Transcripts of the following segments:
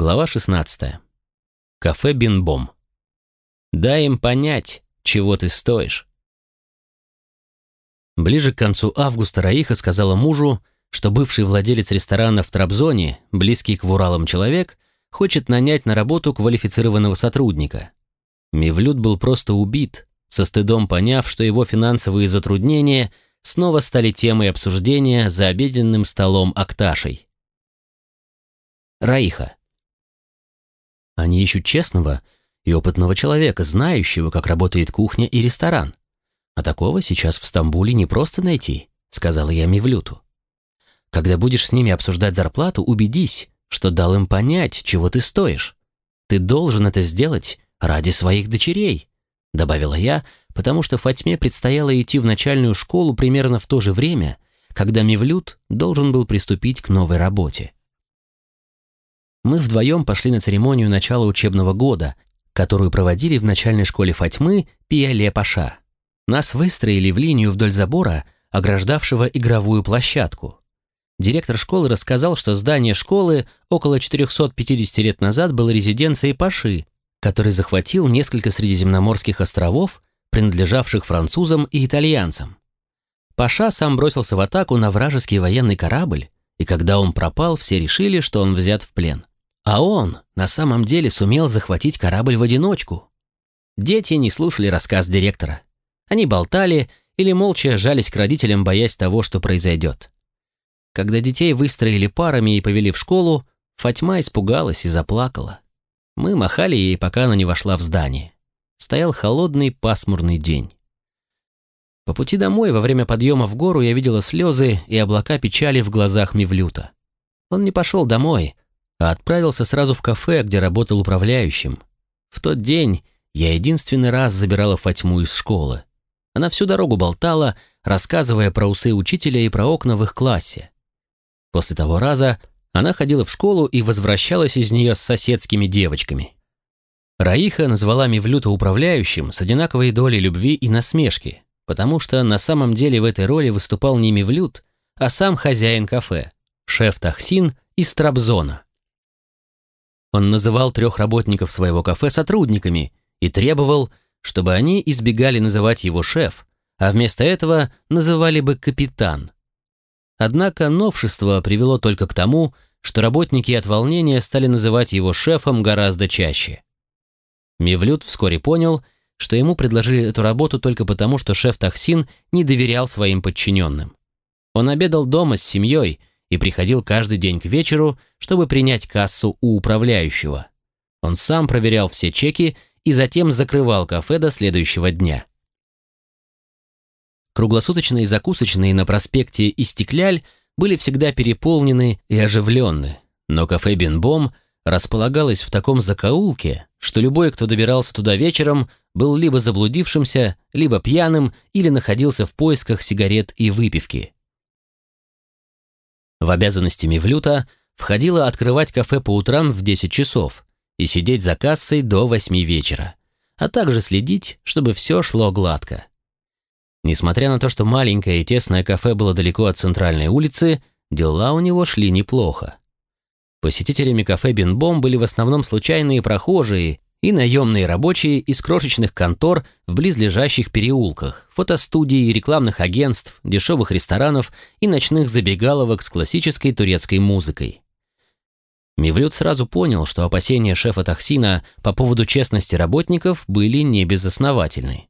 Глава 16. Кафе Бинбом. Дай им понять, чего ты стоишь. Ближе к концу августа Раиха сказала мужу, что бывший владелец ресторана в Трабзоне, близкий к Вуралам человек, хочет нанять на работу квалифицированного сотрудника. Мивлют был просто убит, со стыдом поняв, что его финансовые затруднения снова стали темой обсуждения за обеденным столом Акташей. Раиха. Они ищут честного и опытного человека, знающего, как работает кухня и ресторан. А такого сейчас в Стамбуле не просто найти, сказала я Мивлюту. Когда будешь с ними обсуждать зарплату, убедись, что дал им понять, чего ты стоишь. Ты должен это сделать ради своих дочерей, добавила я, потому что Фатьме предстояло идти в начальную школу примерно в то же время, когда Мивлют должен был приступить к новой работе мы вдвоем пошли на церемонию начала учебного года, которую проводили в начальной школе Фатьмы Пиале-Паша. Нас выстроили в линию вдоль забора, ограждавшего игровую площадку. Директор школы рассказал, что здание школы около 450 лет назад было резиденцией Паши, который захватил несколько средиземноморских островов, принадлежавших французам и итальянцам. Паша сам бросился в атаку на вражеский военный корабль, и когда он пропал, все решили, что он взят в плен. А он на самом деле сумел захватить корабль в одиночку. Дети не слушали рассказ директора. Они болтали или молча жались к родителям, боясь того, что произойдет. Когда детей выстроили парами и повели в школу, Фатьма испугалась и заплакала. Мы махали ей, пока она не вошла в здание. Стоял холодный пасмурный день. По пути домой, во время подъема в гору, я видела слезы и облака печали в глазах Мивлюта. Он не пошел домой, а отправился сразу в кафе, где работал управляющим. В тот день я единственный раз забирала Фатьму из школы. Она всю дорогу болтала, рассказывая про усы учителя и про окна в их классе. После того раза она ходила в школу и возвращалась из нее с соседскими девочками. Раиха назвала Мивлюта управляющим с одинаковой долей любви и насмешки, потому что на самом деле в этой роли выступал не Мевлюд, а сам хозяин кафе, шеф Тахсин из Трабзона. Он называл трех работников своего кафе сотрудниками и требовал, чтобы они избегали называть его шеф, а вместо этого называли бы капитан. Однако новшество привело только к тому, что работники от волнения стали называть его шефом гораздо чаще. Мевлюд вскоре понял, что ему предложили эту работу только потому, что шеф Тахсин не доверял своим подчиненным. Он обедал дома с семьей и приходил каждый день к вечеру, чтобы принять кассу у управляющего. Он сам проверял все чеки и затем закрывал кафе до следующего дня. Круглосуточные закусочные на проспекте Истекляль были всегда переполнены и оживленны, но кафе Бенбом располагалось в таком закоулке, что любой, кто добирался туда вечером, был либо заблудившимся, либо пьяным или находился в поисках сигарет и выпивки. В обязанности Мивлюта входило открывать кафе по утрам в 10 часов и сидеть за кассой до 8 вечера, а также следить, чтобы все шло гладко. Несмотря на то, что маленькое и тесное кафе было далеко от центральной улицы, дела у него шли неплохо. Посетителями кафе Бинбом были в основном случайные прохожие и наемные рабочие из крошечных контор в близлежащих переулках, фотостудий, рекламных агентств, дешевых ресторанов и ночных забегаловок с классической турецкой музыкой. Мивлют сразу понял, что опасения шефа Тахсина по поводу честности работников были небезосновательны.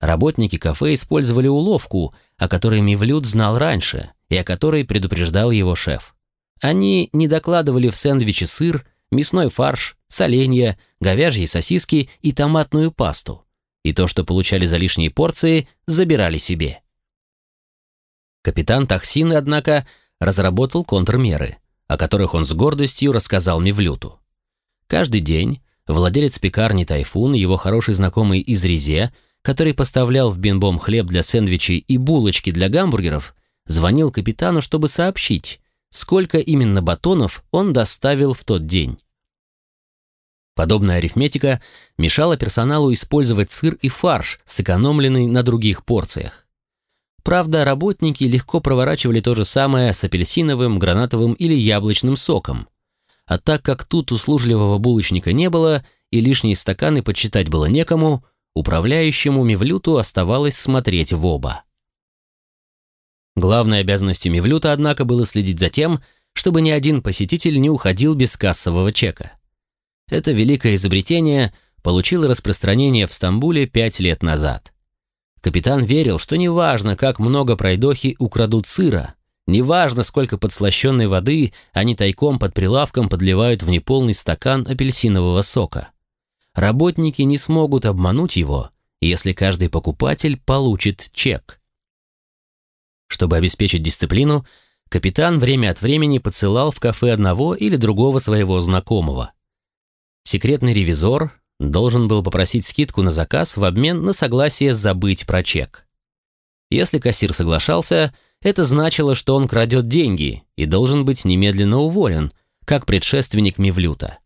Работники кафе использовали уловку, о которой Мивлют знал раньше и о которой предупреждал его шеф. Они не докладывали в сэндвиче сыр, мясной фарш, соленья, говяжьи сосиски и томатную пасту. И то, что получали за лишние порции, забирали себе. Капитан Тахсин, однако, разработал контрмеры, о которых он с гордостью рассказал Мевлюту. Каждый день владелец пекарни «Тайфун», его хороший знакомый из Резе, который поставлял в Бенбом хлеб для сэндвичей и булочки для гамбургеров, звонил капитану, чтобы сообщить, сколько именно батонов он доставил в тот день. Подобная арифметика мешала персоналу использовать сыр и фарш, сэкономленный на других порциях. Правда, работники легко проворачивали то же самое с апельсиновым, гранатовым или яблочным соком. а так как тут услужливого булочника не было и лишние стаканы подсчитать было некому, управляющему Мевлюту оставалось смотреть в оба. Главной обязанностью Мевлюта, однако, было следить за тем, чтобы ни один посетитель не уходил без кассового чека. Это великое изобретение получило распространение в Стамбуле пять лет назад. Капитан верил, что неважно, как много пройдохи украдут сыра, неважно, сколько подслащенной воды они тайком под прилавком подливают в неполный стакан апельсинового сока. Работники не смогут обмануть его, если каждый покупатель получит чек. Чтобы обеспечить дисциплину, капитан время от времени подсылал в кафе одного или другого своего знакомого. Секретный ревизор должен был попросить скидку на заказ в обмен на согласие забыть про чек. Если кассир соглашался, это значило, что он крадет деньги и должен быть немедленно уволен, как предшественник Мивлюта.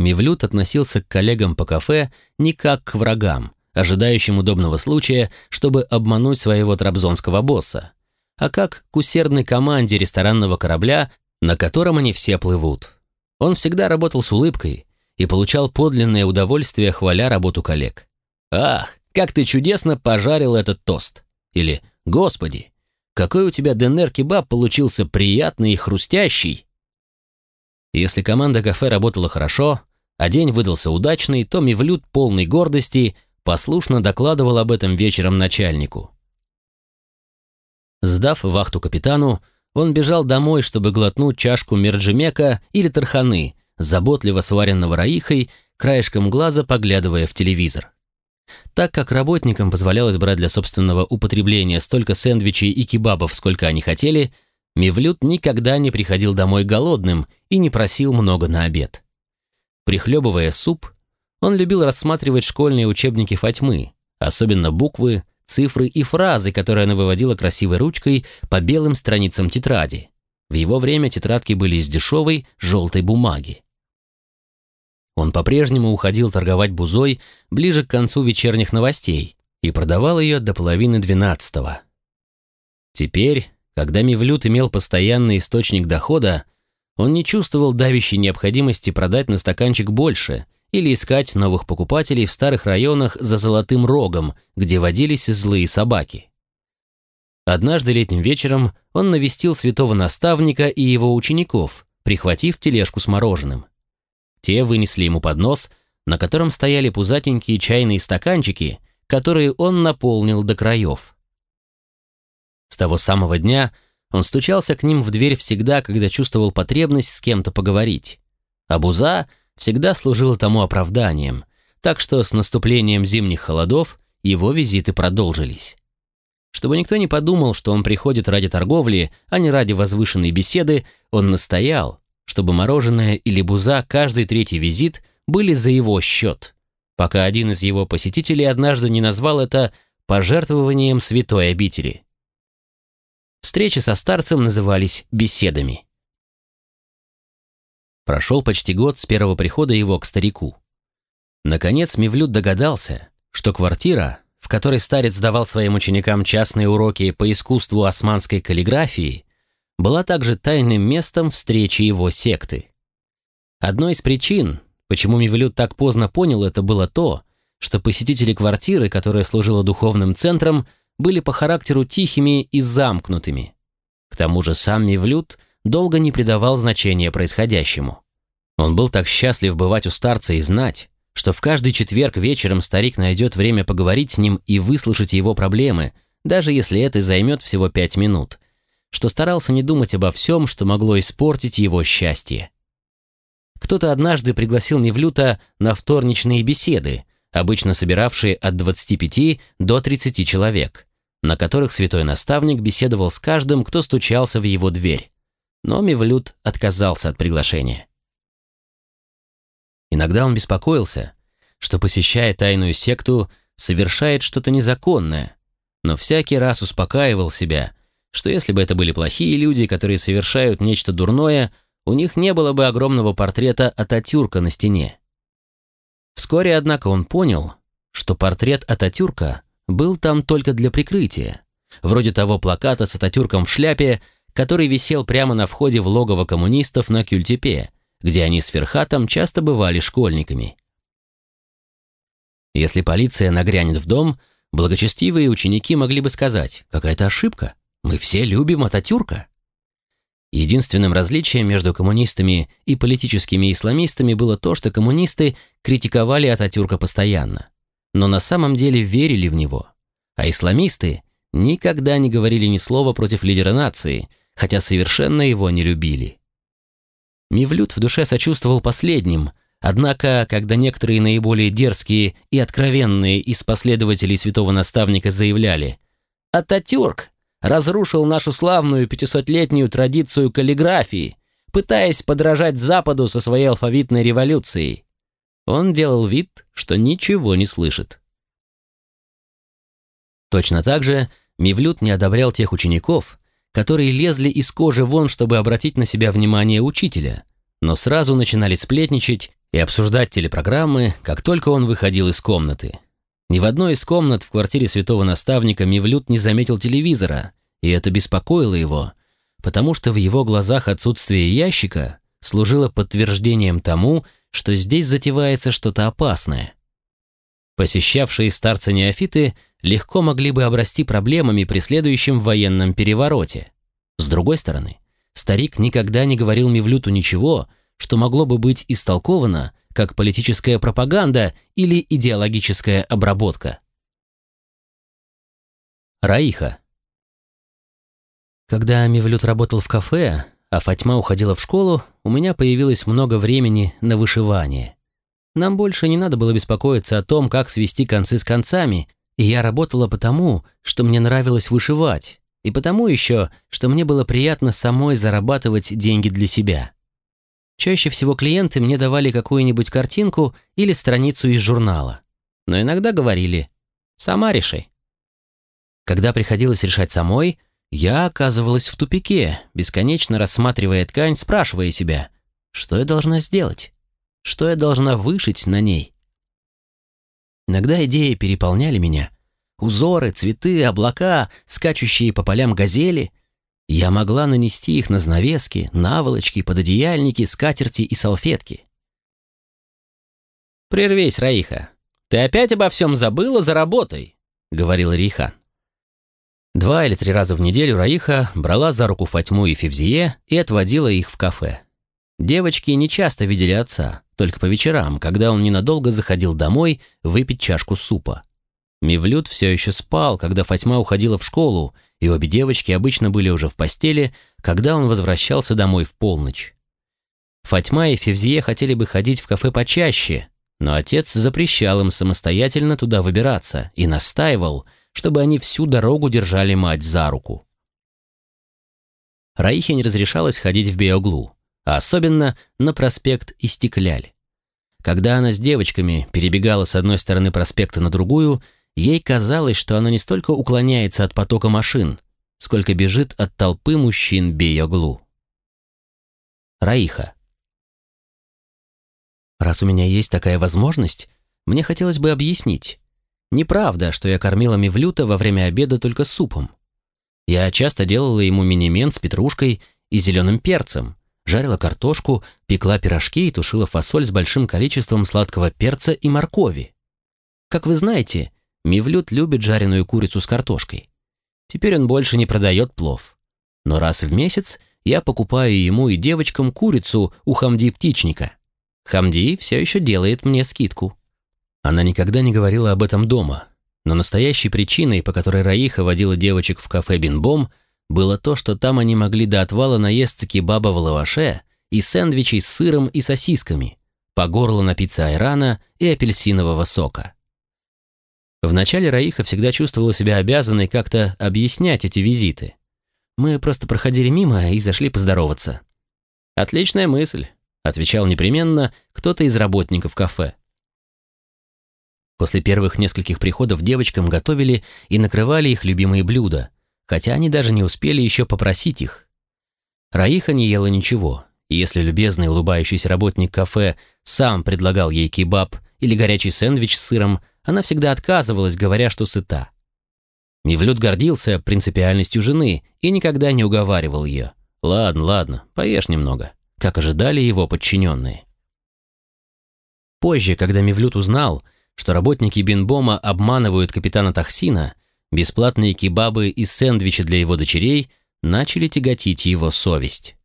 Мивлют относился к коллегам по кафе не как к врагам, ожидающим удобного случая, чтобы обмануть своего трабзонского босса, а как к усердной команде ресторанного корабля, на котором они все плывут. Он всегда работал с улыбкой и получал подлинное удовольствие, хваля работу коллег. «Ах, как ты чудесно пожарил этот тост!» Или «Господи, какой у тебя ДНР-кебаб получился приятный и хрустящий!» Если команда кафе работала хорошо, а день выдался удачный, то Мивлют, полный гордости, послушно докладывал об этом вечером начальнику. Сдав вахту капитану, он бежал домой, чтобы глотнуть чашку мерджимека или тарханы, заботливо сваренного раихой, краешком глаза поглядывая в телевизор. Так как работникам позволялось брать для собственного употребления столько сэндвичей и кебабов, сколько они хотели, Мивлют никогда не приходил домой голодным и не просил много на обед. Прихлебывая суп, он любил рассматривать школьные учебники Фатьмы, особенно буквы, цифры и фразы, которые она выводила красивой ручкой по белым страницам тетради. В его время тетрадки были из дешевой желтой бумаги. Он по-прежнему уходил торговать бузой ближе к концу вечерних новостей и продавал ее до половины двенадцатого. Теперь, когда Мивлют имел постоянный источник дохода, он не чувствовал давящей необходимости продать на стаканчик больше или искать новых покупателей в старых районах за Золотым Рогом, где водились злые собаки. Однажды летним вечером он навестил святого наставника и его учеников, прихватив тележку с мороженым. Те вынесли ему поднос, на котором стояли пузатенькие чайные стаканчики, которые он наполнил до краев. С того самого дня он стучался к ним в дверь всегда, когда чувствовал потребность с кем-то поговорить. А буза — всегда служило тому оправданием, так что с наступлением зимних холодов его визиты продолжились. Чтобы никто не подумал, что он приходит ради торговли, а не ради возвышенной беседы, он настоял, чтобы мороженое или буза каждый третий визит были за его счет, пока один из его посетителей однажды не назвал это пожертвованием святой обители. Встречи со старцем назывались беседами. Прошел почти год с первого прихода его к старику. Наконец Мивлют догадался, что квартира, в которой старец давал своим ученикам частные уроки по искусству османской каллиграфии, была также тайным местом встречи его секты. Одной из причин, почему Мивлют так поздно понял это, было то, что посетители квартиры, которая служила духовным центром, были по характеру тихими и замкнутыми. К тому же сам Мивлют – долго не придавал значения происходящему. Он был так счастлив бывать у старца и знать, что в каждый четверг вечером старик найдет время поговорить с ним и выслушать его проблемы, даже если это займет всего пять минут, что старался не думать обо всем, что могло испортить его счастье. Кто-то однажды пригласил Мевлюта на вторничные беседы, обычно собиравшие от 25 до 30 человек, на которых святой наставник беседовал с каждым, кто стучался в его дверь но Мивлют отказался от приглашения. Иногда он беспокоился, что, посещая тайную секту, совершает что-то незаконное, но всякий раз успокаивал себя, что если бы это были плохие люди, которые совершают нечто дурное, у них не было бы огромного портрета Ататюрка на стене. Вскоре, однако, он понял, что портрет Ататюрка был там только для прикрытия, вроде того плаката с Ататюрком в шляпе, который висел прямо на входе в логово коммунистов на Кюльтепе, где они с Ферхатом часто бывали школьниками. Если полиция нагрянет в дом, благочестивые ученики могли бы сказать, какая-то ошибка, мы все любим Ататюрка. Единственным различием между коммунистами и политическими исламистами было то, что коммунисты критиковали Ататюрка постоянно, но на самом деле верили в него, а исламисты никогда не говорили ни слова против лидера нации, хотя совершенно его не любили. Мивлют в душе сочувствовал последним, однако, когда некоторые наиболее дерзкие и откровенные из последователей святого наставника заявляли «Ататюрк разрушил нашу славную пятисотлетнюю традицию каллиграфии, пытаясь подражать Западу со своей алфавитной революцией. Он делал вид, что ничего не слышит. Точно так же Мивлют не одобрял тех учеников, которые лезли из кожи вон, чтобы обратить на себя внимание учителя, но сразу начинали сплетничать и обсуждать телепрограммы, как только он выходил из комнаты. Ни в одной из комнат в квартире святого наставника Мивлют не заметил телевизора, и это беспокоило его, потому что в его глазах отсутствие ящика служило подтверждением тому, что здесь затевается что-то опасное. Посещавшие старца неофиты легко могли бы обрасти проблемами при следующем военном перевороте. С другой стороны, старик никогда не говорил Мивлюту ничего, что могло бы быть истолковано как политическая пропаганда или идеологическая обработка. Раиха. Когда Мивлют работал в кафе, а Фатьма уходила в школу, у меня появилось много времени на вышивание. Нам больше не надо было беспокоиться о том, как свести концы с концами, я работала потому, что мне нравилось вышивать, и потому еще, что мне было приятно самой зарабатывать деньги для себя. Чаще всего клиенты мне давали какую-нибудь картинку или страницу из журнала. Но иногда говорили «сама реши». Когда приходилось решать самой, я оказывалась в тупике, бесконечно рассматривая ткань, спрашивая себя, что я должна сделать, что я должна вышить на ней. Иногда идеи переполняли меня. Узоры, цветы, облака, скачущие по полям газели — я могла нанести их на занавески, наволочки, пододеяльники, скатерти и салфетки. «Прервись, Раиха. Ты опять обо всем забыла за работой», — говорил Рейхан. Два или три раза в неделю Раиха брала за руку Фатьму и Февзие и отводила их в кафе. Девочки не часто видели отца, только по вечерам, когда он ненадолго заходил домой выпить чашку супа. Мивлют все еще спал, когда Фатьма уходила в школу, и обе девочки обычно были уже в постели, когда он возвращался домой в полночь. Фатьма и Февзие хотели бы ходить в кафе почаще, но отец запрещал им самостоятельно туда выбираться и настаивал, чтобы они всю дорогу держали мать за руку. Раихе не разрешалось ходить в Биоглу, а особенно на проспект Истекляль. Когда она с девочками перебегала с одной стороны проспекта на другую, Ей казалось, что она не столько уклоняется от потока машин, сколько бежит от толпы мужчин Бейоглу. Раиха. Раз у меня есть такая возможность, мне хотелось бы объяснить. Неправда, что я кормила Мивлюта во время обеда только супом. Я часто делала ему минимен с петрушкой и зеленым перцем, жарила картошку, пекла пирожки и тушила фасоль с большим количеством сладкого перца и моркови. Как вы знаете, Мивлют любит жареную курицу с картошкой. Теперь он больше не продает плов. Но раз в месяц я покупаю ему и девочкам курицу у Хамди-птичника. Хамди все еще делает мне скидку. Она никогда не говорила об этом дома, но настоящей причиной, по которой Раиха водила девочек в кафе Бинбом, было то, что там они могли до отвала наесться кебаба в лаваше и сэндвичей с сыром и сосисками, по горло напиться айрана и апельсинового сока. Вначале Раиха всегда чувствовала себя обязанной как-то объяснять эти визиты. Мы просто проходили мимо и зашли поздороваться. «Отличная мысль», — отвечал непременно кто-то из работников кафе. После первых нескольких приходов девочкам готовили и накрывали их любимые блюда, хотя они даже не успели еще попросить их. Раиха не ела ничего, и если любезный улыбающийся работник кафе сам предлагал ей кебаб или горячий сэндвич с сыром, она всегда отказывалась, говоря, что сыта. Мивлют гордился принципиальностью жены и никогда не уговаривал ее. «Ладно, ладно, поешь немного», как ожидали его подчиненные. Позже, когда Мивлют узнал, что работники Бинбома обманывают капитана Тахсина, бесплатные кебабы и сэндвичи для его дочерей начали тяготить его совесть.